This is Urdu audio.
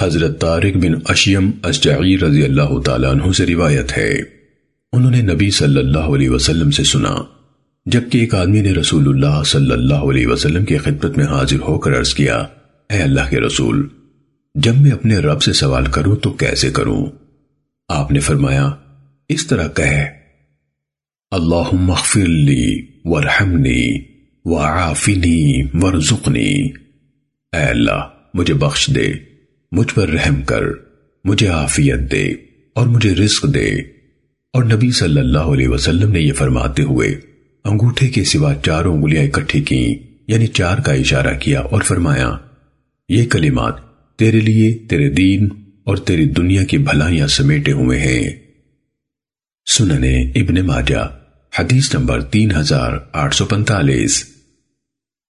حضرت طارق بن اشیم اشجعی رضی اللہ تعالیٰ عنہ سے روایت ہے۔ انہوں نے نبی صلی اللہ علیہ وسلم سے سنا، جبکہ ایک آدمی نے رسول اللہ صلی اللہ علیہ وسلم کی خدمت میں حاضر ہو کر عرض کیا، اے اللہ کے رسول، جب میں اپنے رب سے سوال کروں تو کیسے کروں؟ آپ نے فرمایا، اس طرح کہے اللہم اغفر لی ورحمنی وعافنی ورزقنی۔ اے اللہ، مجھے بخش دے۔ مجھ پر رحم کر، مجھے عافیت دے اور مجھے رزق دے۔ اور نبی صلی اللہ علیہ وسلم نے یہ فرماتے ہوئے انگوٹھے کے سوا چاروں انگلیاں اکٹھی کی یعنی چار کا اشارہ کیا اور فرمایا، یہ کلمات تیرے لیے، تیرے دین اور تیری دنیا کی بھلائیاں سمیٹے ہوئے ہیں۔ سننے ابن ماجہ، حدیث نمبر تین ہزار آٹھ سو پنتالیس